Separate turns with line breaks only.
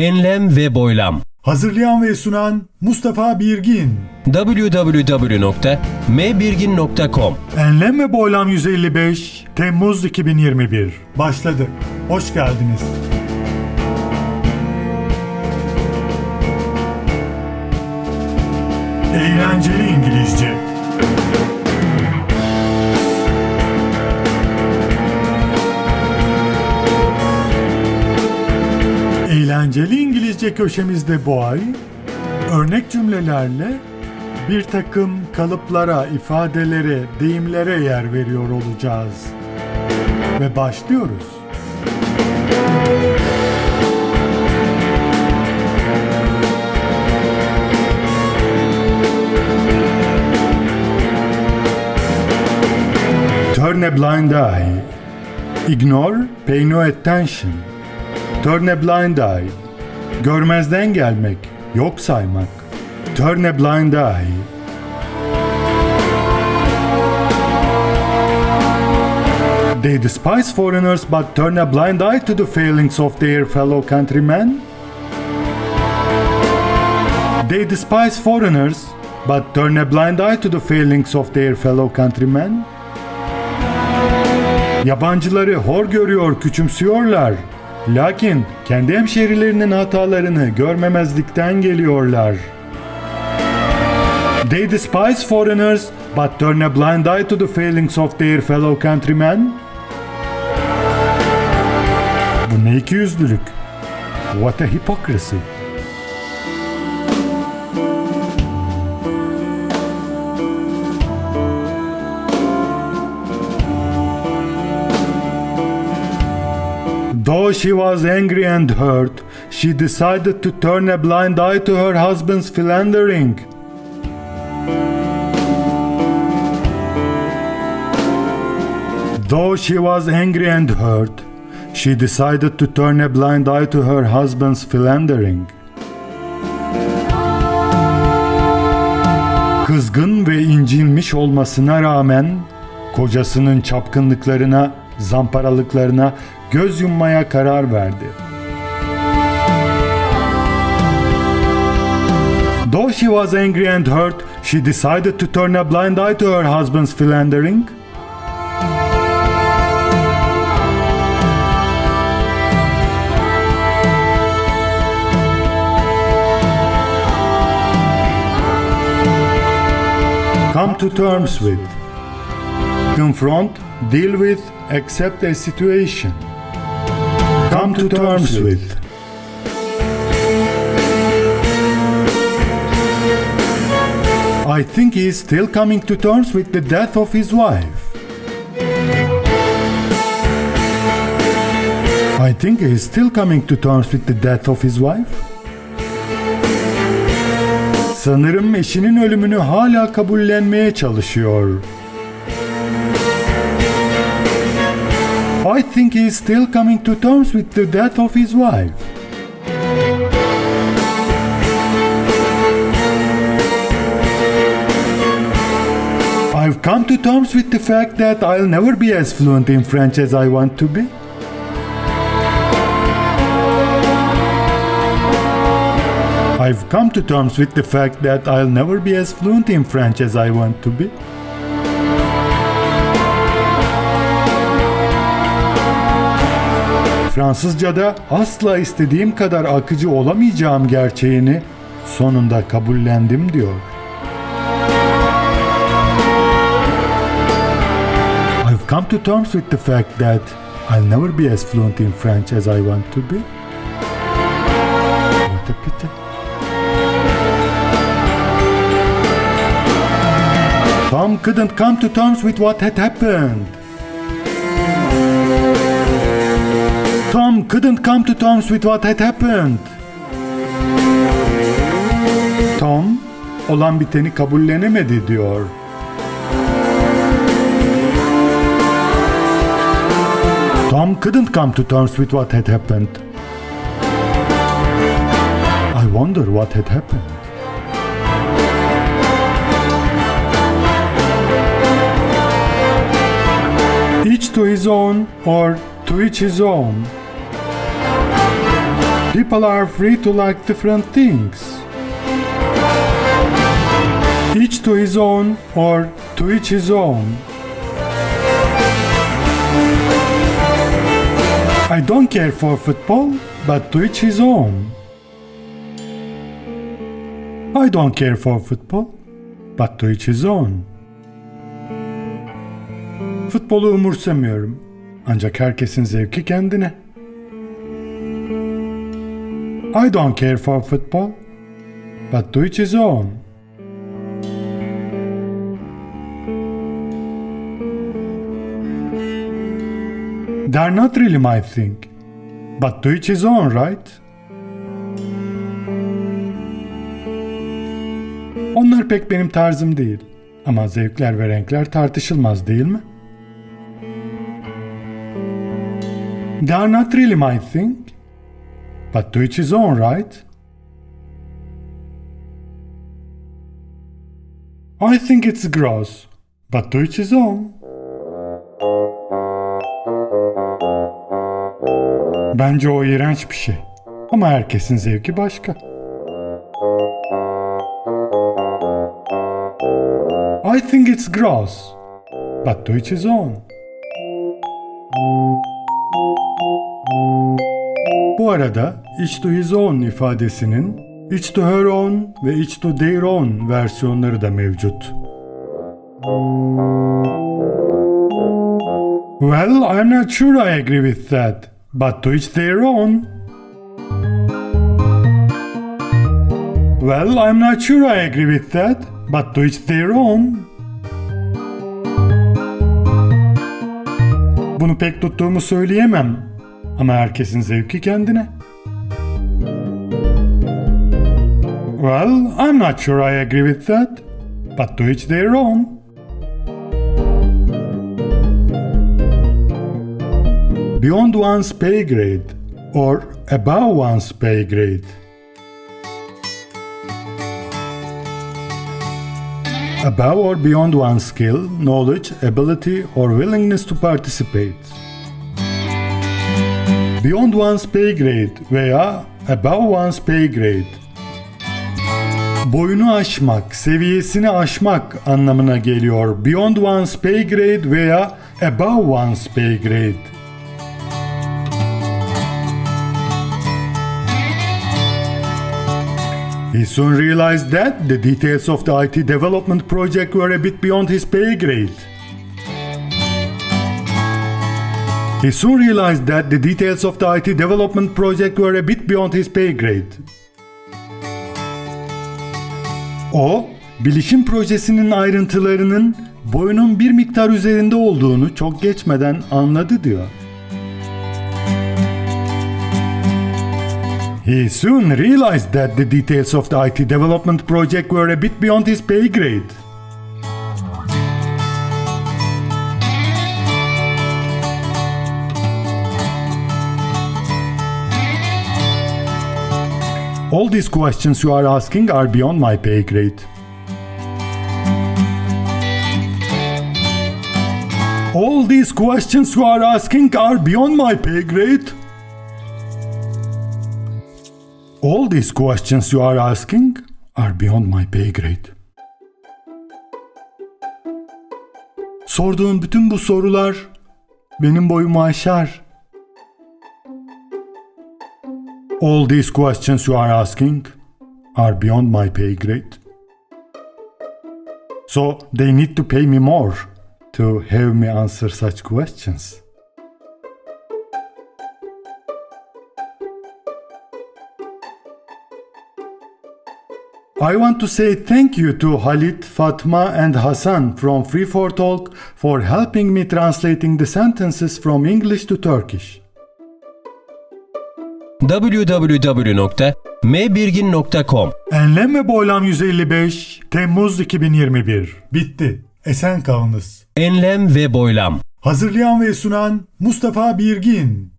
Enlem ve boylam.
Hazırlayan ve sunan Mustafa Birgin.
www.mbirgin.com
Enlem ve Boylam 155 Temmuz 2021 başladı. Hoş geldiniz. Eğlenceli İngilizce. Eğlenceli İngilizce köşemizde bu ay örnek cümlelerle bir takım kalıplara, ifadelere, deyimlere yer veriyor olacağız. Ve başlıyoruz. Turn a blind eye. Ignore, pay no attention. Turn a blind eye. Görmezden gelmek, yok saymak. Turn a blind eye. They despise foreigners but turn a blind eye to the failings of their fellow countrymen. They despise foreigners but turn a blind eye to the failings of their fellow countrymen. Yabancıları hor görüyor, küçümsüyorlar. Lakin kendi hemşerilerinin hatalarını görmemezlikten geliyorlar. They despise foreigners but turn a blind eye to the failings of their fellow countrymen. Bu ne ikiyüzlülük? What a hypocrisy. Though she was angry and hurt, she decided to turn a blind eye to her husband's philandering. Though she was angry and hurt, she decided to turn a blind eye to her husband's philandering. Kızgın ve incinmiş olmasına rağmen kocasının çapkınlıklarına, zamparalıklarına göz yummaya karar verdi. Though she was angry and hurt, she decided to turn a blind eye to her husband's philandering. Come to terms with. Confront, deal with, accept a situation. Come to terms with. I think he is still coming to terms with the death of his wife. I think he is still coming to terms with the death of his wife. Sanırım eşinin ölümünü hala kabullenmeye çalışıyor. I think he is still coming to terms with the death of his wife. I've come to terms with the fact that I'll never be as fluent in French as I want to be. I've come to terms with the fact that I'll never be as fluent in French as I want to be. Fransızca'da asla istediğim kadar akıcı olamayacağım gerçeğini sonunda kabullendim diyor. I've come to terms with the fact that I'll never be as fluent in French as I want to be. What a pity. Tom couldn't come to terms with what had happened. Tom couldn't come to terms with what had happened. Tom olan biteni kabullenemedi diyor. Tom couldn't come to terms with what had happened. I wonder what had happened. Each to his own or to each his own. People are free to like different things. Each to his own or to each his own. I don't care for football, but to each his own. I don't care for football, but to each his own. Futbolu umursamıyorum. Ancak herkesin zevki kendine. I don't care for football, but to each his own. They're not really my thing, but to each his own, right? Onlar pek benim tarzım değil. Ama zevkler ve renkler tartışılmaz değil mi? They are not really my thing, but to each his own, right? I think it's gross, but to each his own. Bence o iğrenç bir şey. Ama herkesin zevki başka. I think it's gross, but to each his own. Bu arada each to his own ifadesinin each to her own ve each to their own versiyonları da mevcut. Well, I'm not sure I agree with that, but to each their own. Well, I'm not sure I agree with that, but to each their own. Bunu pek tuttuğumu söyleyemem. Ama herkesin zevki kendine. Well, I'm not sure I agree with that, but to each their own. Beyond one's pay grade or above one's pay grade. Above or beyond one's skill, knowledge, ability, or willingness to participate. Beyond one's pay grade veya above one's pay grade. Boyunu aşmak, seviyesini aşmak anlamına geliyor. Beyond one's pay grade veya above one's pay grade. He soon realized that the details of the IT development project were a bit beyond his pay grade. He soon realized that the details of the IT development project were a bit beyond his pay grade. O, bilişim projesinin ayrıntılarının boyunun bir miktar üzerinde olduğunu çok geçmeden anladı diyor. He soon realized that the details of the IT development project were a bit beyond his pay grade. All these questions you are asking are beyond my pay grade. All these questions you are asking are beyond my pay grade. All these questions you are asking are beyond my pay grade. Sorduğun bütün bu sorular benim boyumu aşar. All these questions you are asking are beyond my pay grade. So they need to pay me more to have me answer such questions. I want to say thank you to Halit, Fatma, and Hassan from Free4Talk for helping me translating the sentences from English to Turkish.
www.mbirgin.com
Enlem ve Boylam 155 Temmuz 2021 Bitti. Esen kalınız.
Enlem ve boylam.
Hazırlayan ve sunan Mustafa Birgin